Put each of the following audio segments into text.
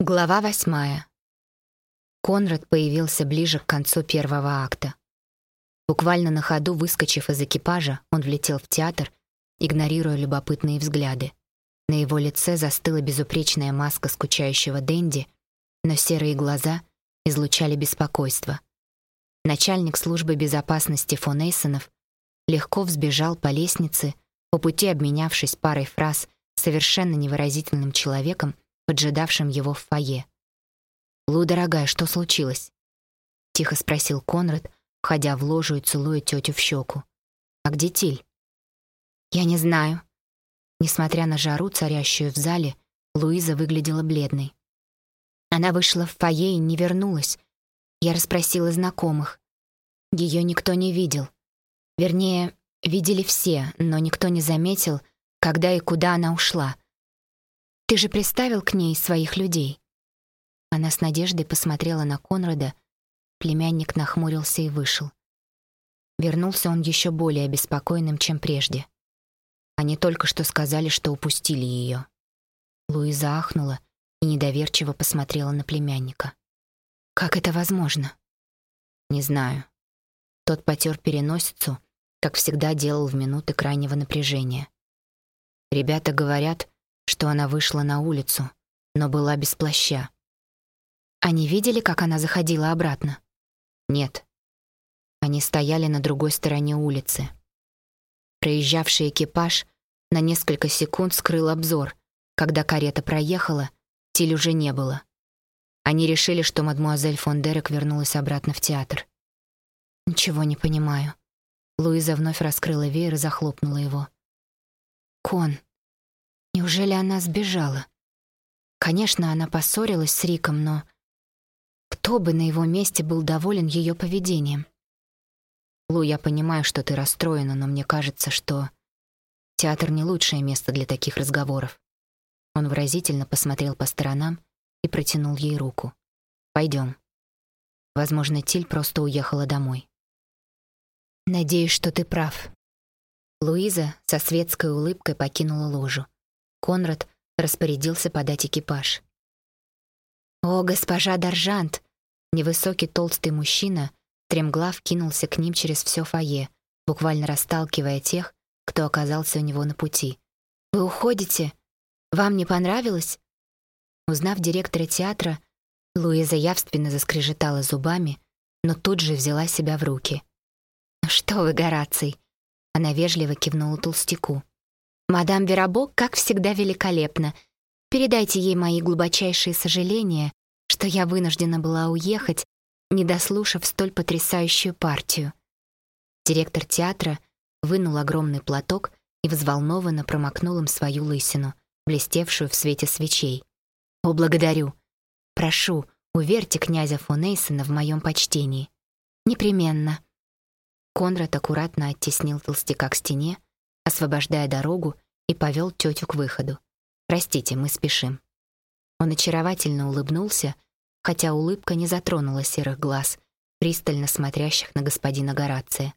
Глава восьмая. Конрад появился ближе к концу первого акта. Буквально на ходу выскочив из экипажа, он влетел в театр, игнорируя любопытные взгляды. На его лице застыла безупречная маска скучающего Дэнди, но серые глаза излучали беспокойство. Начальник службы безопасности фон Эйсонов легко взбежал по лестнице, по пути обменявшись парой фраз с совершенно невыразительным человеком, поджидавшим его в фойе. «Лу, дорогая, что случилось?» — тихо спросил Конрад, входя в ложу и целуя тетю в щеку. «А где Тиль?» «Я не знаю». Несмотря на жару, царящую в зале, Луиза выглядела бледной. Она вышла в фойе и не вернулась. Я расспросила знакомых. Ее никто не видел. Вернее, видели все, но никто не заметил, когда и куда она ушла — ты же приставил к ней своих людей. Она с надеждой посмотрела на Конрада. Племянник нахмурился и вышел. Вернулся он еще более обеспокоенным, чем прежде. Они только что сказали, что упустили ее. Луиза ахнула и недоверчиво посмотрела на племянника. Как это возможно? Не знаю. Тот потер переносицу, как всегда делал в минуты крайнего напряжения. Ребята говорят, что она вышла на улицу, но была без плаща. Они видели, как она заходила обратно? Нет. Они стояли на другой стороне улицы. Проезжавший экипаж на несколько секунд скрыл обзор. Когда карета проехала, Тиль уже не было. Они решили, что мадмуазель фон Дерек вернулась обратно в театр. Ничего не понимаю. Луиза вновь раскрыла веер и захлопнула его. Кон, Неужели она сбежала? Конечно, она поссорилась с Риком, но кто бы на его месте был доволен ее поведением? Лу, я понимаю, что ты расстроена, но мне кажется, что театр не лучшее место для таких разговоров. Он выразительно посмотрел по сторонам и протянул ей руку. Пойдем. Возможно, Тиль просто уехала домой. Надеюсь, что ты прав. Луиза со светской улыбкой покинула ложу. Конрад распорядился подать экипаж. «О, госпожа Даржант!» Невысокий толстый мужчина, стремглав кинулся к ним через все фойе, буквально расталкивая тех, кто оказался у него на пути. «Вы уходите? Вам не понравилось?» Узнав директора театра, Луиза явственно заскрежетала зубами, но тут же взяла себя в руки. «Ну что вы, Гораций!» Она вежливо кивнула толстяку. Мадам Верабо, как всегда, великолепна. Передайте ей мои глубочайшие сожаления, что я вынуждена была уехать, не дослушав столь потрясающую партию. Директор театра вынул огромный платок и взволнованно промокнул им свою лысину, блестевшую в свете свечей. «О, благодарю! Прошу, уверьте князя фон Эйсена в моем почтении. Непременно». Конрад аккуратно оттеснил толстяка к стене, освобождая дорогу, и повел тетю к выходу. «Простите, мы спешим». Он очаровательно улыбнулся, хотя улыбка не затронула серых глаз, пристально смотрящих на господина Горация.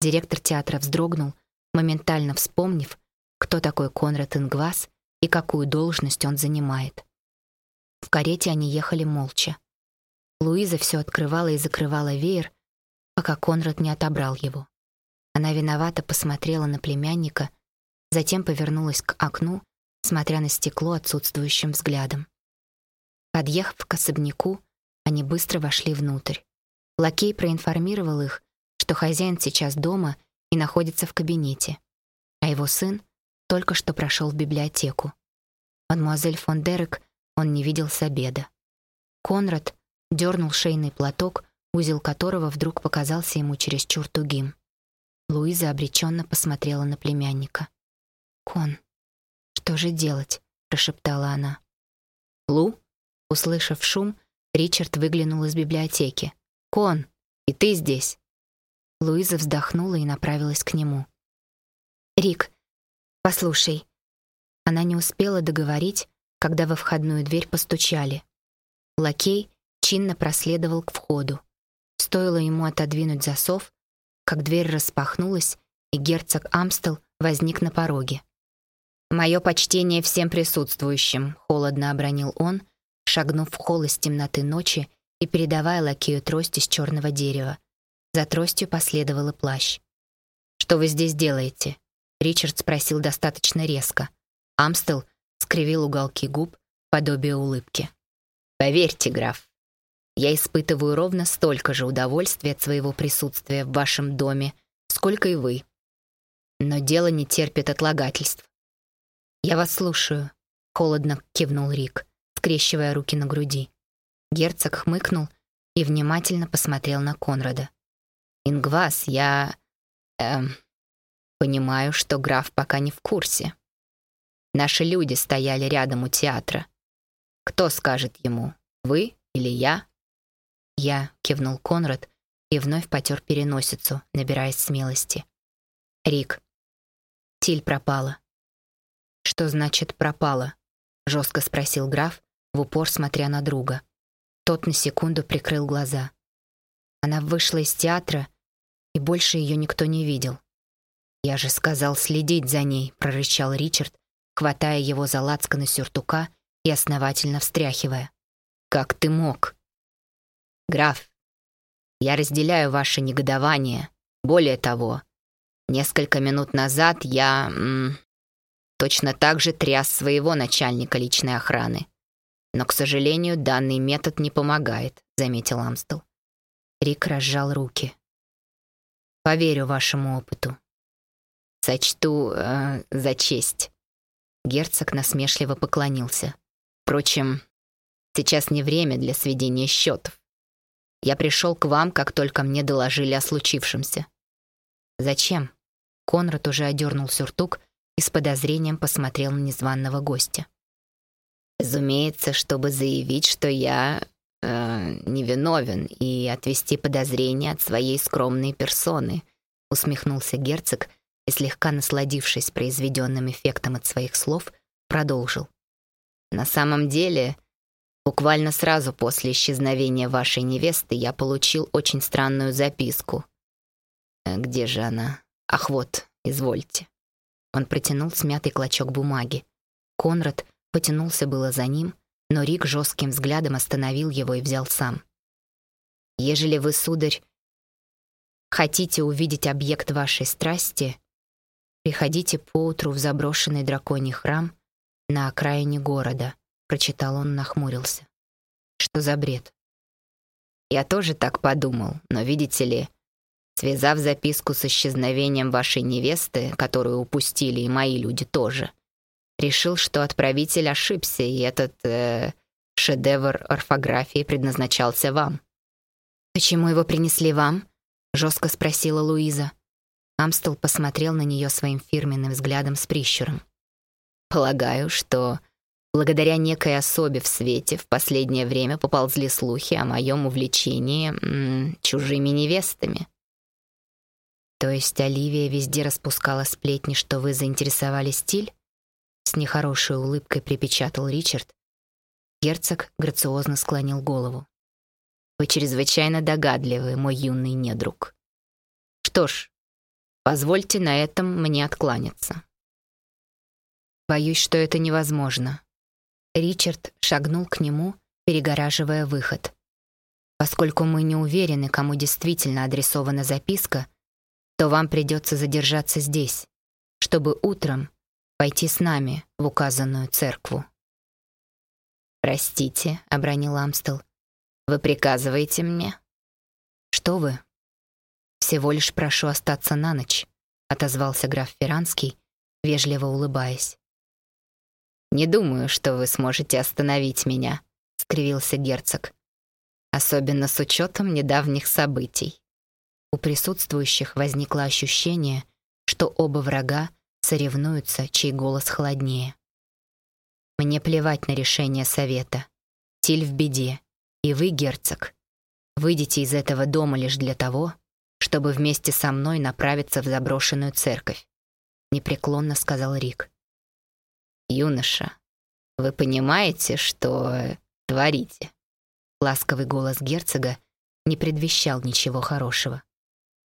Директор театра вздрогнул, моментально вспомнив, кто такой Конрад Ингвас и какую должность он занимает. В карете они ехали молча. Луиза все открывала и закрывала веер, пока Конрад не отобрал его. Она виновато посмотрела на племянника, затем повернулась к окну, смотря на стекло отсутствующим взглядом. Подъехав к особняку, они быстро вошли внутрь. Лакей проинформировал их, что хозяин сейчас дома и находится в кабинете, а его сын только что прошел в библиотеку. Мадемуазель фон Дерек он не видел с обеда. Конрад дернул шейный платок, узел которого вдруг показался ему чересчур тугим. Луиза обреченно посмотрела на племянника. «Кон, что же делать?» — прошептала она. «Лу?» — услышав шум, Ричард выглянул из библиотеки. «Кон, и ты здесь?» Луиза вздохнула и направилась к нему. «Рик, послушай». Она не успела договорить, когда во входную дверь постучали. Лакей чинно проследовал к входу. Стоило ему отодвинуть засов, как дверь распахнулась, и герцог Амстел возник на пороге. «Мое почтение всем присутствующим», — холодно обронил он, шагнув в холл из темноты ночи и передавая лакею трость из черного дерева. За тростью последовал и плащ. «Что вы здесь делаете?» Ричард спросил достаточно резко. Амстел скривил уголки губ, подобие улыбки. «Поверьте, граф, я испытываю ровно столько же удовольствия от своего присутствия в вашем доме, сколько и вы. Но дело не терпит отлагательств. Я вас слушаю, холодно кивнул Рик, скрещивая руки на груди. Герцог хмыкнул и внимательно посмотрел на Конрада. Ингвас, я эм понимаю, что граф пока не в курсе. Наши люди стояли рядом у театра. Кто скажет ему, вы или я? Я кивнул Конрад и вновь потер переносицу, набираясь смелости. Рик. Тиль пропала. Что значит пропала? жестко спросил граф, в упор смотря на друга. Тот на секунду прикрыл глаза. Она вышла из театра, и больше ее никто не видел. «Я же сказал следить за ней», — прорычал Ричард, хватая его за лацканы сюртука и основательно встряхивая. «Как ты мог?» «Граф, я разделяю ваше негодование. Более того, несколько минут назад я... М, точно так же тряс своего начальника личной охраны. Но, к сожалению, данный метод не помогает», — заметил Амстел. Рик разжал руки. «Поверю вашему опыту. Сочту э, за честь». Герцог насмешливо поклонился. «Впрочем, сейчас не время для сведения счетов. Я пришел к вам, как только мне доложили о случившемся». «Зачем?» Конрад уже одернул сюртук и с подозрением посмотрел на незваного гостя. «Разумеется, чтобы заявить, что я э, невиновен и отвести подозрения от своей скромной персоны», усмехнулся герцог, и, слегка насладившись произведенным эффектом от своих слов, продолжил. «На самом деле, буквально сразу после исчезновения вашей невесты я получил очень странную записку. Э, где же она? Ах, вот, извольте». Он протянул смятый клочок бумаги. Конрад потянулся было за ним, но Рик жестким взглядом остановил его и взял сам. «Ежели вы, сударь, хотите увидеть объект вашей страсти, «Приходите поутру в заброшенный драконий храм на окраине города», — прочитал он, нахмурился. «Что за бред?» «Я тоже так подумал, но, видите ли, связав записку с исчезновением вашей невесты, которую упустили и мои люди тоже, решил, что отправитель ошибся, и этот э, шедевр орфографии предназначался вам». «Почему его принесли вам?» — жестко спросила Луиза. Амстел посмотрел на нее своим фирменным взглядом с прищуром. «Полагаю, что благодаря некой особе в свете в последнее время поползли слухи о моем увлечении м -м, чужими невестами». «То есть Оливия везде распускала сплетни, что вы заинтересовали стиль?» С нехорошей улыбкой припечатал Ричард. Герцог грациозно склонил голову. «Вы чрезвычайно догадливы, мой юный недруг. Что ж, Позвольте на этом мне откланяться. Боюсь, что это невозможно. Ричард шагнул к нему, перегораживая выход. Поскольку мы не уверены, кому действительно адресована записка, то вам придется задержаться здесь, чтобы утром пойти с нами в указанную церкву. «Простите», — обронил Амстел, — «вы приказываете мне?» «Что вы?» «Всего лишь прошу остаться на ночь», — отозвался граф Ферранский, вежливо улыбаясь. «Не думаю, что вы сможете остановить меня», — скривился герцог. «Особенно с учетом недавних событий». У присутствующих возникло ощущение, что оба врага соревнуются, чей голос холоднее. «Мне плевать на решение совета. Тиль в беде. И вы, герцог, выйдете из этого дома лишь для того, чтобы вместе со мной направиться в заброшенную церковь», — непреклонно сказал Рик. «Юноша, вы понимаете, что творите?» Ласковый голос герцога не предвещал ничего хорошего.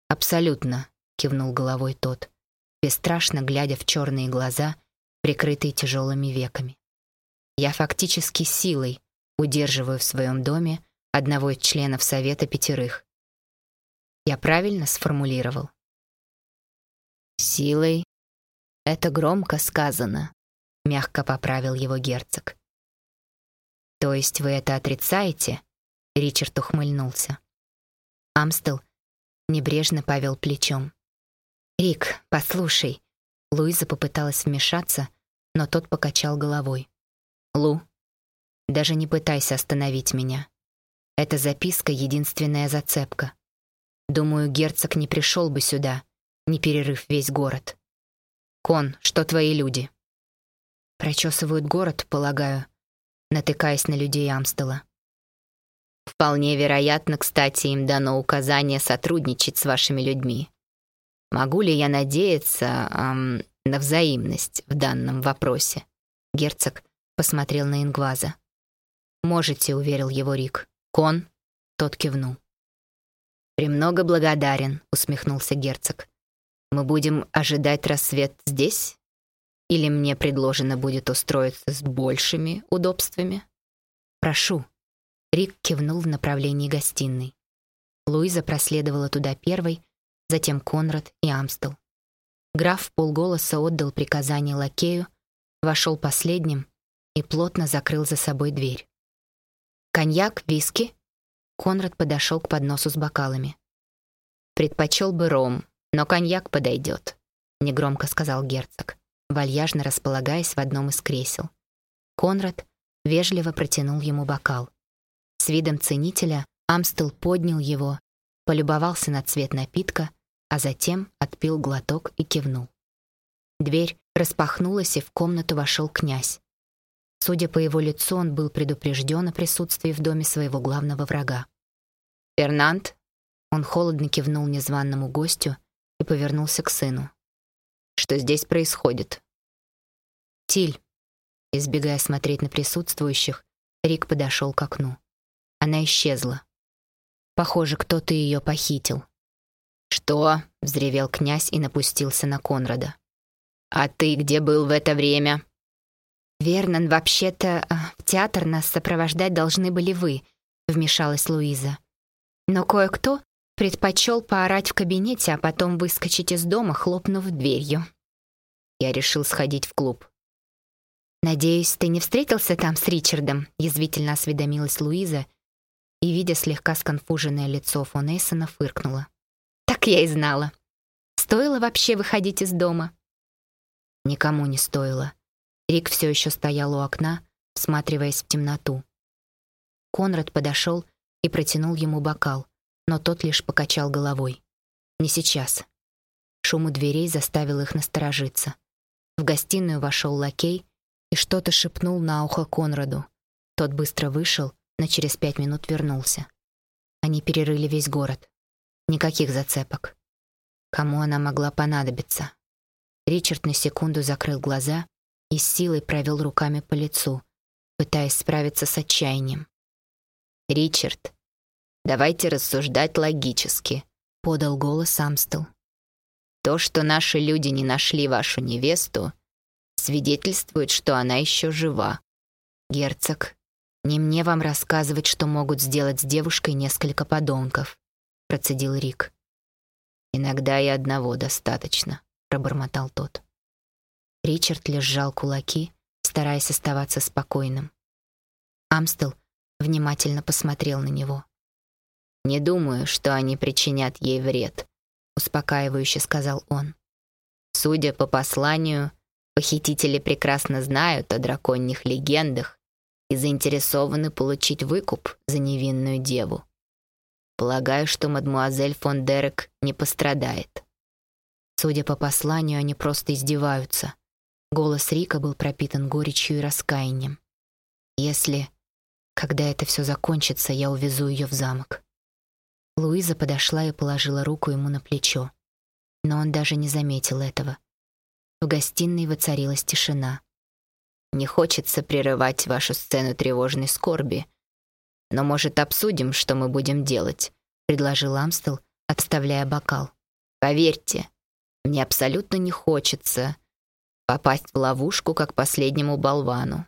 «Абсолютно», — кивнул головой тот, бесстрашно глядя в черные глаза, прикрытые тяжелыми веками. «Я фактически силой удерживаю в своем доме одного из членов Совета Пятерых. Я правильно сформулировал? Силой — это громко сказано, мягко поправил его герцог. То есть вы это отрицаете? Ричард ухмыльнулся. Амстел небрежно повел плечом. «Рик, послушай». Луиза попыталась вмешаться, но тот покачал головой. «Лу, даже не пытайся остановить меня. Эта записка — единственная зацепка. Думаю, герцог не пришел бы сюда, не перерыв весь город. Кон, что твои люди?» «Прочесывают город, полагаю», натыкаясь на людей Амстела. «Вполне вероятно, кстати, им дано указание сотрудничать с вашими людьми. Могу ли я надеяться эм, на взаимность в данном вопросе? Герцог посмотрел на Ингваза. «Можете», — уверил его Рик. «Кон?» — тот кивнул. «Премного благодарен», — усмехнулся герцог. «Мы будем ожидать рассвет здесь? Или мне предложено будет устроиться с большими удобствами?» «Прошу». Рик кивнул в направлении гостиной. Луиза проследовала туда первой, затем Конрад и Амстел. Граф полголоса отдал приказание лакею, вошел последним и плотно закрыл за собой дверь. «Коньяк, виски?» Конрад подошел к подносу с бокалами. «Предпочел бы ром, но коньяк подойдет», — негромко сказал герцог, вальяжно располагаясь в одном из кресел. Конрад вежливо протянул ему бокал. С видом ценителя Амстел поднял его, полюбовался на цвет напитка а затем отпил глоток и кивнул. Дверь распахнулась, и в комнату вошел князь. Судя по его лицу, он был предупрежден о присутствии в доме своего главного врага. «Фернанд?» Он холодно кивнул незваному гостю и повернулся к сыну. «Что здесь происходит?» «Тиль». Избегая смотреть на присутствующих, Рик подошел к окну. Она исчезла. Похоже, кто-то ее похитил. «Что?» — взревел князь и напустился на Конрада. «А ты где был в это время?» «Вернон, вообще-то а, в театр нас сопровождать должны были вы», — вмешалась Луиза. «Но кое-кто предпочел поорать в кабинете, а потом выскочить из дома, хлопнув дверью». Я решил сходить в клуб. «Надеюсь, ты не встретился там с Ричардом?» — язвительно осведомилась Луиза и, видя слегка сконфуженное лицо фон Эйсона, фыркнула. Так я и знала. Стоило вообще выходить из дома? Никому не стоило. Рик все еще стоял у окна, всматриваясь в темноту. Конрад подошел и протянул ему бокал, но тот лишь покачал головой. Не сейчас. Шум у дверей заставил их насторожиться. В гостиную вошел лакей и что-то шепнул на ухо Конраду. Тот быстро вышел, но через пять минут вернулся. Они перерыли весь город. Никаких зацепок. Кому она могла понадобиться? Ричард на секунду закрыл глаза и с силой провел руками по лицу, пытаясь справиться с отчаянием. «Ричард, давайте рассуждать логически», — подал голос Амстел. «То, что наши люди не нашли вашу невесту, свидетельствует, что она еще жива. Герцог, не мне вам рассказывать, что могут сделать с девушкой несколько подонков процедил Рик. Иногда и одного достаточно, пробормотал тот. Ричард лишь сжал кулаки, стараясь оставаться спокойным. Амстел внимательно посмотрел на него. Не думаю, что они причинят ей вред, успокаивающе сказал он. Судя по посланию, похитители прекрасно знают о драконьих легендах и заинтересованы получить выкуп за невинную деву. Полагаю, что мадмуазель фон Дерек не пострадает. Судя по посланию, они просто издеваются. Голос Рика был пропитан горечью и раскаянием. Если, когда это все закончится, я увезу ее в замок. Луиза подошла и положила руку ему на плечо. Но он даже не заметил этого. В гостиной воцарилась тишина. Не хочется прерывать вашу сцену тревожной скорби, но, может, обсудим, что мы будем делать?» — предложил Амстел, отставляя бокал. «Поверьте, мне абсолютно не хочется попасть в ловушку, как последнему болвану».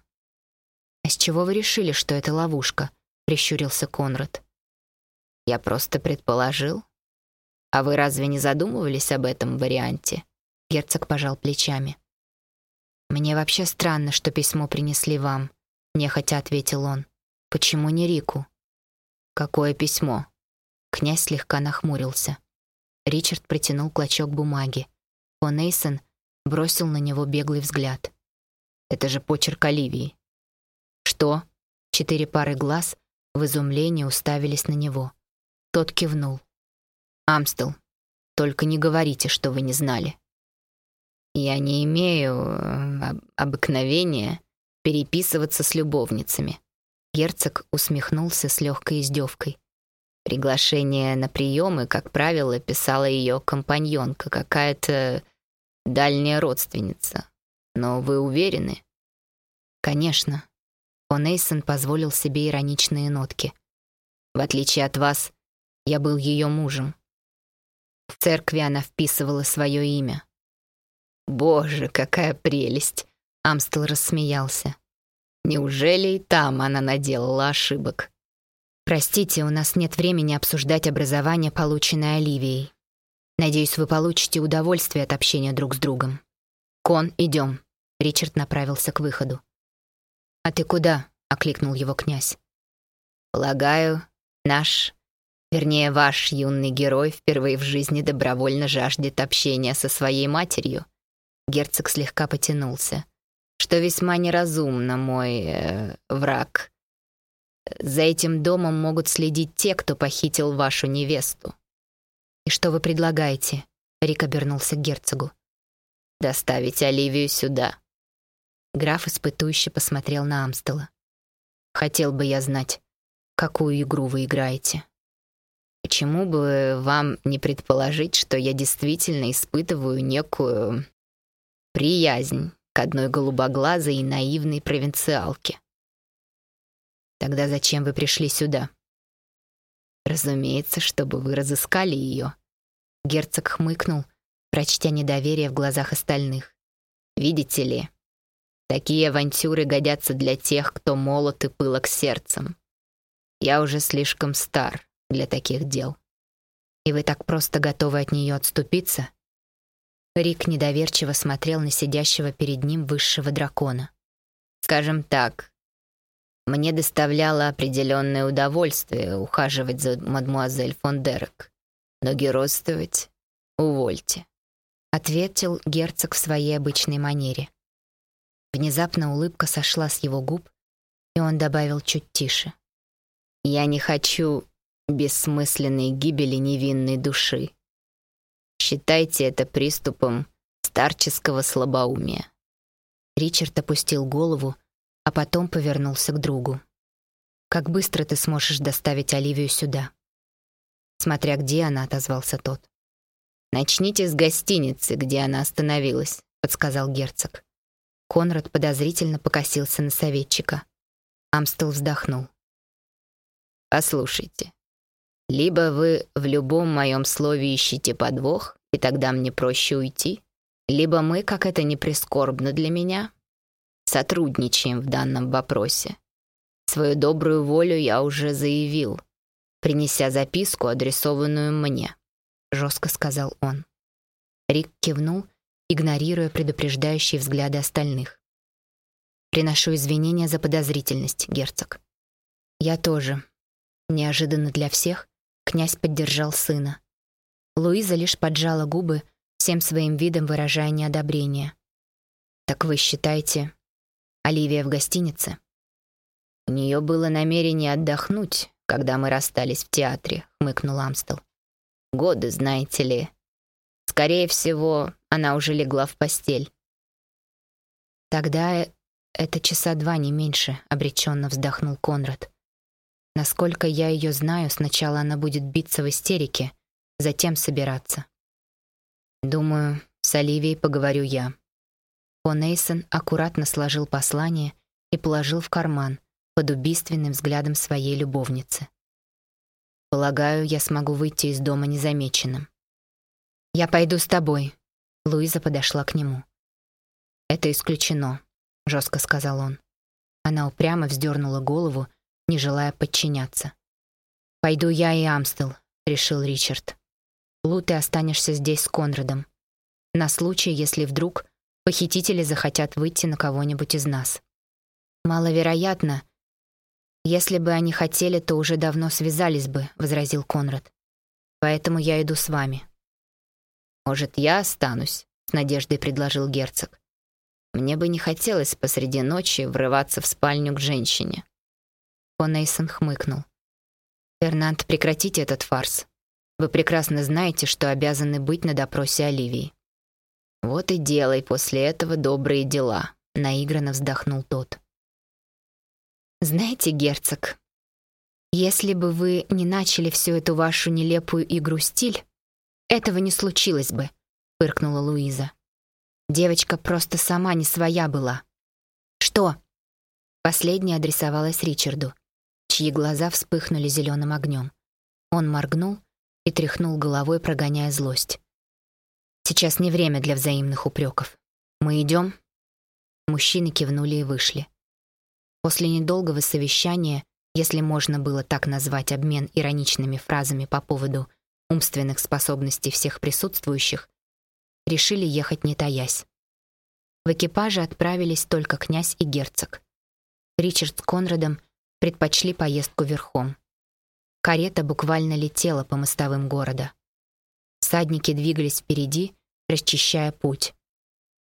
«А с чего вы решили, что это ловушка?» — прищурился Конрад. «Я просто предположил. А вы разве не задумывались об этом варианте?» Герцог пожал плечами. «Мне вообще странно, что письмо принесли вам», — нехотя ответил он. «Почему не Рику?» «Какое письмо?» Князь слегка нахмурился. Ричард протянул клочок бумаги. Фон Эйсон бросил на него беглый взгляд. «Это же почерк Оливии». «Что?» Четыре пары глаз в изумлении уставились на него. Тот кивнул. «Амстел, только не говорите, что вы не знали». «Я не имею э, обыкновения переписываться с любовницами». Герцог усмехнулся с легкой издевкой. Приглашение на приемы, как правило, писала ее компаньонка, какая-то дальняя родственница. Но вы уверены? Конечно. О'Нейсон позволил себе ироничные нотки. В отличие от вас, я был ее мужем. В церкви она вписывала свое имя. Боже, какая прелесть! Амстел рассмеялся. Неужели и там она наделала ошибок? Простите, у нас нет времени обсуждать образование, полученное Оливией. Надеюсь, вы получите удовольствие от общения друг с другом. Кон, идем. Ричард направился к выходу. «А ты куда?» — окликнул его князь. «Полагаю, наш, вернее, ваш юный герой впервые в жизни добровольно жаждет общения со своей матерью». Герцог слегка потянулся. «Что весьма неразумно, мой э, враг. За этим домом могут следить те, кто похитил вашу невесту». «И что вы предлагаете?» — Рик обернулся к герцогу. «Доставить Оливию сюда». Граф испытующе посмотрел на Амстела. «Хотел бы я знать, какую игру вы играете». «Почему бы вам не предположить, что я действительно испытываю некую приязнь к одной голубоглазой и наивной провинциалке?» «Тогда зачем вы пришли сюда?» «Разумеется, чтобы вы разыскали ее». Герцог хмыкнул, прочтя недоверие в глазах остальных. «Видите ли, Такие авантюры годятся для тех, кто молод и пылок сердцем. Я уже слишком стар для таких дел. И вы так просто готовы от нее отступиться? Рик недоверчиво смотрел на сидящего перед ним высшего дракона. Скажем так, мне доставляло определенное удовольствие ухаживать за мадмуазель фон Дерек, но геройствовать увольте, ответил герцог в своей обычной манере. Внезапно улыбка сошла с его губ, и он добавил чуть тише. «Я не хочу бессмысленной гибели невинной души. Считайте это приступом старческого слабоумия». Ричард опустил голову, а потом повернулся к другу. «Как быстро ты сможешь доставить Оливию сюда?» Смотря где она, отозвался тот. «Начните с гостиницы, где она остановилась», — подсказал герцог. Конрад подозрительно покосился на советчика. Амстел вздохнул. «Послушайте, либо вы в любом моем слове ищете подвох, и тогда мне проще уйти, либо мы, как это не прискорбно для меня, сотрудничаем в данном вопросе. Свою добрую волю я уже заявил, принеся записку, адресованную мне», — жестко сказал он. Рик кивнул игнорируя предупреждающие взгляды остальных. «Приношу извинения за подозрительность, герцог». «Я тоже». Неожиданно для всех князь поддержал сына. Луиза лишь поджала губы, всем своим видом выражая неодобрение. «Так вы считаете, Оливия в гостинице?» «У нее было намерение отдохнуть, когда мы расстались в театре», — хмыкнул Амстел. «Годы, знаете ли. Скорее всего, она уже легла в постель. Тогда это часа два, не меньше, обреченно вздохнул Конрад. Насколько я ее знаю, сначала она будет биться в истерике, затем собираться. Думаю, с Оливией поговорю я. Фон Эйсон аккуратно сложил послание и положил в карман под убийственным взглядом своей любовницы. Полагаю, я смогу выйти из дома незамеченным. Я пойду с тобой, Луиза подошла к нему. «Это исключено», — жестко сказал он. Она упрямо вздернула голову, не желая подчиняться. «Пойду я и Амстел», — решил Ричард. «Лу, ты останешься здесь с Конрадом. На случай, если вдруг похитители захотят выйти на кого-нибудь из нас». «Маловероятно. Если бы они хотели, то уже давно связались бы», — возразил Конрад. «Поэтому я иду с вами». «Может, я останусь?» — с надеждой предложил герцог. «Мне бы не хотелось посреди ночи врываться в спальню к женщине». Фон Эйсон хмыкнул. «Фернанд, прекратите этот фарс. Вы прекрасно знаете, что обязаны быть на допросе Оливии». «Вот и делай после этого добрые дела», — наигранно вздохнул тот. «Знаете, герцог, если бы вы не начали всю эту вашу нелепую игру стиль, этого не случилось бы», — фыркнула Луиза. Девочка просто сама не своя была. «Что?» Последняя адресовалась Ричарду чьи глаза вспыхнули зеленым огнем. Он моргнул и тряхнул головой, прогоняя злость. «Сейчас не время для взаимных упреков. Мы идем?» Мужчины кивнули и вышли. После недолгого совещания, если можно было так назвать обмен ироничными фразами по поводу умственных способностей всех присутствующих, решили ехать не таясь. В экипаже отправились только князь и герцог. Ричард с Конрадом предпочли поездку верхом. Карета буквально летела по мостовым города. Всадники двигались впереди, расчищая путь.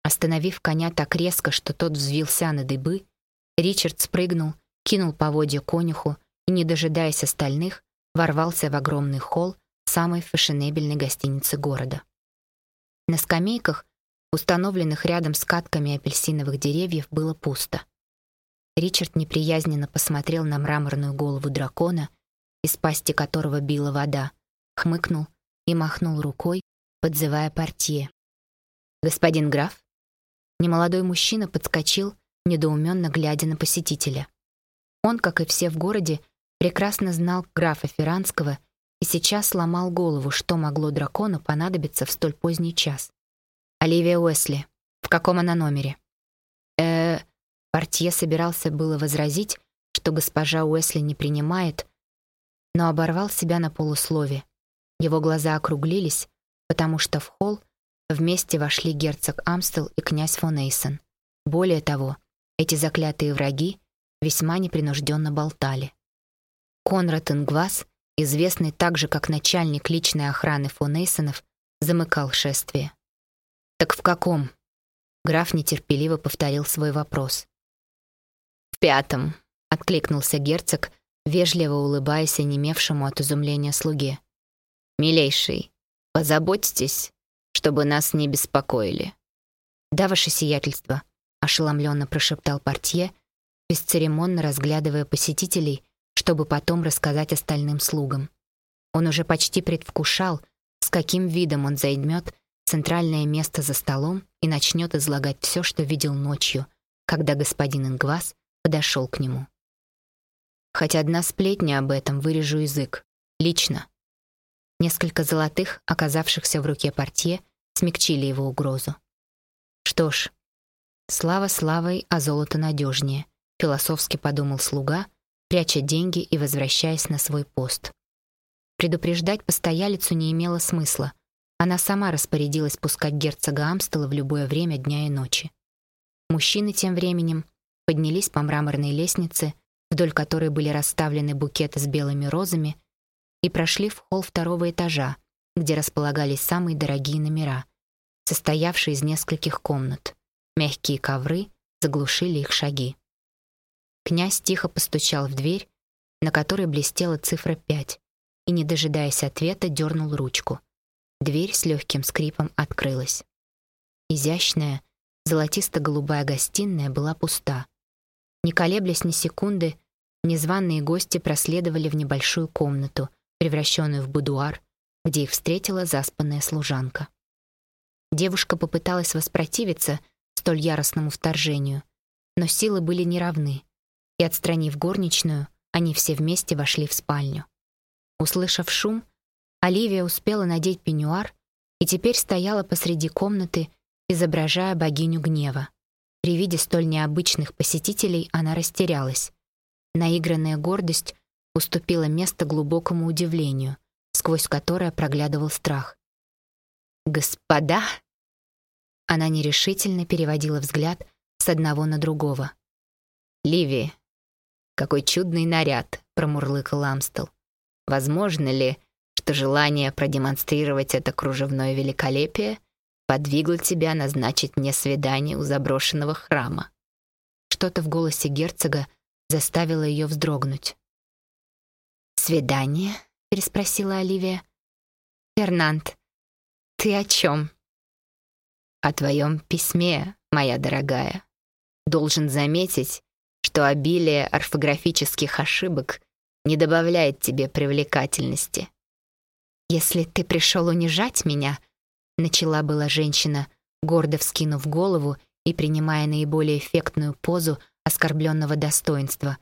Остановив коня так резко, что тот взвился на дыбы, Ричард спрыгнул, кинул поводья конюху и, не дожидаясь остальных, ворвался в огромный холл самой фешенебельной гостиницы города. На скамейках, установленных рядом с катками апельсиновых деревьев, было пусто. Ричард неприязненно посмотрел на мраморную голову дракона, из пасти которого била вода, хмыкнул и махнул рукой, подзывая портье. «Господин граф?» Немолодой мужчина подскочил, недоуменно глядя на посетителя. Он, как и все в городе, прекрасно знал графа Ферранского и сейчас ломал голову, что могло дракону понадобиться в столь поздний час. «Оливия Уэсли. В каком она номере?» Портье собирался было возразить, что госпожа Уэсли не принимает, но оборвал себя на полуслове. Его глаза округлились, потому что в холл вместе вошли герцог Амстел и князь фон Эйсон. Более того, эти заклятые враги весьма непринужденно болтали. Конрад Ингвас, известный также как начальник личной охраны фон Эйсонов, замыкал шествие. «Так в каком?» Граф нетерпеливо повторил свой вопрос пятом», — откликнулся герцог, вежливо улыбаясь онемевшему от изумления слуге. «Милейший, позаботьтесь, чтобы нас не беспокоили». «Да, ваше сиятельство», — ошеломленно прошептал портье, бесцеремонно разглядывая посетителей, чтобы потом рассказать остальным слугам. Он уже почти предвкушал, с каким видом он займет центральное место за столом и начнет излагать все, что видел ночью, когда господин Ингвас подошел к нему. Хоть одна сплетня об этом вырежу язык. Лично. Несколько золотых, оказавшихся в руке портье, смягчили его угрозу. Что ж, слава славой, а золото надежнее, философски подумал слуга, пряча деньги и возвращаясь на свой пост. Предупреждать постоялицу не имело смысла. Она сама распорядилась пускать герцога Амстела в любое время дня и ночи. Мужчины тем временем поднялись по мраморной лестнице, вдоль которой были расставлены букеты с белыми розами, и прошли в холл второго этажа, где располагались самые дорогие номера, состоявшие из нескольких комнат. Мягкие ковры заглушили их шаги. Князь тихо постучал в дверь, на которой блестела цифра пять, и, не дожидаясь ответа, дернул ручку. Дверь с легким скрипом открылась. Изящная, золотисто-голубая гостиная была пуста. Не колеблясь ни секунды, незваные гости проследовали в небольшую комнату, превращенную в будуар, где их встретила заспанная служанка. Девушка попыталась воспротивиться столь яростному вторжению, но силы были неравны, и, отстранив горничную, они все вместе вошли в спальню. Услышав шум, Оливия успела надеть пеньюар и теперь стояла посреди комнаты, изображая богиню гнева. При виде столь необычных посетителей она растерялась. Наигранная гордость уступила место глубокому удивлению, сквозь которое проглядывал страх. «Господа!» Она нерешительно переводила взгляд с одного на другого. «Ливи, какой чудный наряд!» — промурлыкал Амстел. «Возможно ли, что желание продемонстрировать это кружевное великолепие подвигло тебя назначить мне свидание у заброшенного храма?» Что-то в голосе герцога заставило ее вздрогнуть. «Свидание?» — переспросила Оливия. «Фернанд, ты о чем?» «О твоем письме, моя дорогая. Должен заметить, что обилие орфографических ошибок не добавляет тебе привлекательности. «Если ты пришел унижать меня», — начала была женщина, гордо вскинув голову и принимая наиболее эффектную позу оскорбленного достоинства.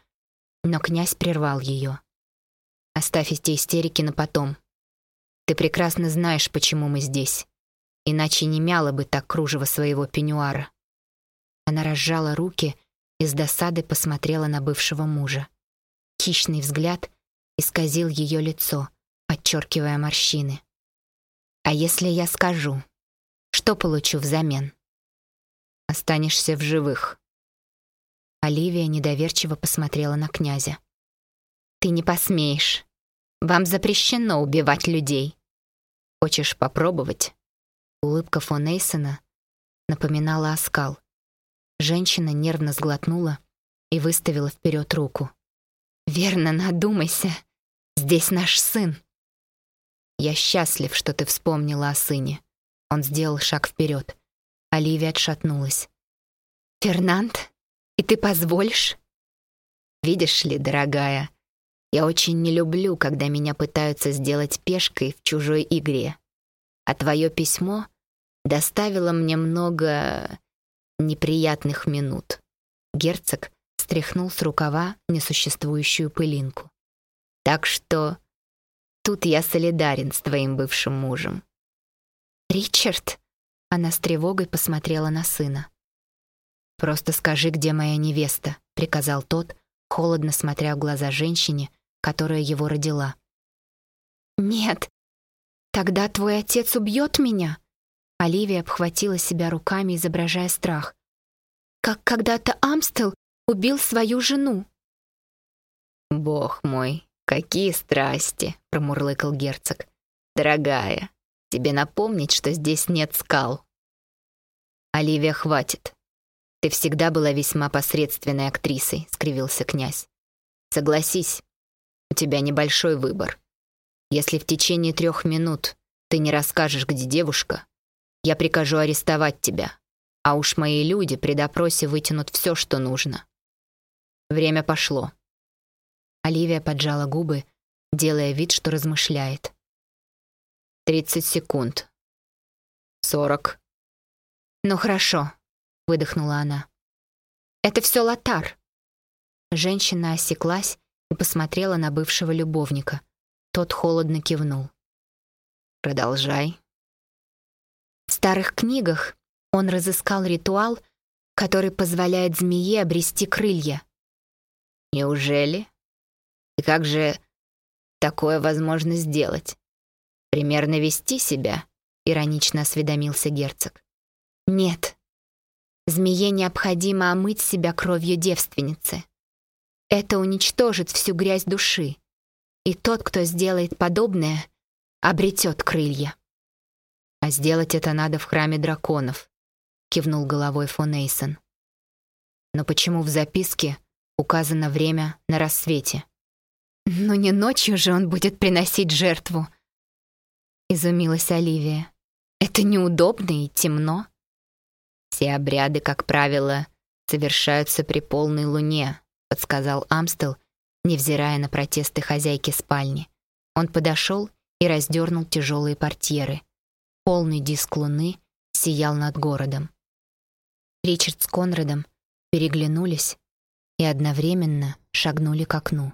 Но князь прервал ее. «Оставь эти истерики на потом. Ты прекрасно знаешь, почему мы здесь. Иначе не мяла бы так кружево своего пеньюара». Она разжала руки и с досадой посмотрела на бывшего мужа. Хищный взгляд исказил ее лицо, подчеркивая морщины. «А если я скажу, что получу взамен?» «Останешься в живых». Оливия недоверчиво посмотрела на князя. «Ты не посмеешь. Вам запрещено убивать людей. Хочешь попробовать?» Улыбка фон Эйсона напоминала оскал. Женщина нервно сглотнула и выставила вперед руку. «Верно, надумайся. Здесь наш сын». «Я счастлив, что ты вспомнила о сыне». Он сделал шаг вперед. Оливия отшатнулась. «Фернанд, и ты позволишь?» «Видишь ли, дорогая, я очень не люблю, когда меня пытаются сделать пешкой в чужой игре. А твое письмо доставило мне много неприятных минут. Герцог стряхнул с рукава несуществующую пылинку. Так что тут я солидарен с твоим бывшим мужем. Ричард, она с тревогой посмотрела на сына. Просто скажи, где моя невеста, приказал тот, холодно смотря в глаза женщине, которая его родила. Нет. Тогда твой отец убьет меня, Оливия обхватила себя руками, изображая страх. «Как когда-то Амстел убил свою жену». «Бог мой, какие страсти!» — промурлыкал герцог. «Дорогая, тебе напомнить, что здесь нет скал». «Оливия, хватит. Ты всегда была весьма посредственной актрисой», — скривился князь. «Согласись, у тебя небольшой выбор. Если в течение трех минут ты не расскажешь, где девушка, я прикажу арестовать тебя, а уж мои люди при допросе вытянут все, что нужно. Время пошло. Оливия поджала губы, делая вид, что размышляет. «Тридцать секунд. Сорок». «Ну хорошо», — выдохнула она. «Это все Лотар». Женщина осеклась и посмотрела на бывшего любовника. Тот холодно кивнул. «Продолжай», в старых книгах он разыскал ритуал, который позволяет змее обрести крылья. Неужели? И как же такое возможно сделать? Примерно вести себя? Иронично осведомился герцог. Нет. Змее необходимо омыть себя кровью девственницы. Это уничтожит всю грязь души. И тот, кто сделает подобное, обретет крылья. «А сделать это надо в храме драконов», — кивнул головой фон Эйсон. «Но почему в записке указано время на рассвете?» «Ну не ночью же он будет приносить жертву», — изумилась Оливия. «Это неудобно и темно». «Все обряды, как правило, совершаются при полной луне», — подсказал Амстел, невзирая на протесты хозяйки спальни. Он подошел и раздернул тяжелые портьеры — Полный диск луны сиял над городом. Ричард с Конрадом переглянулись и одновременно шагнули к окну.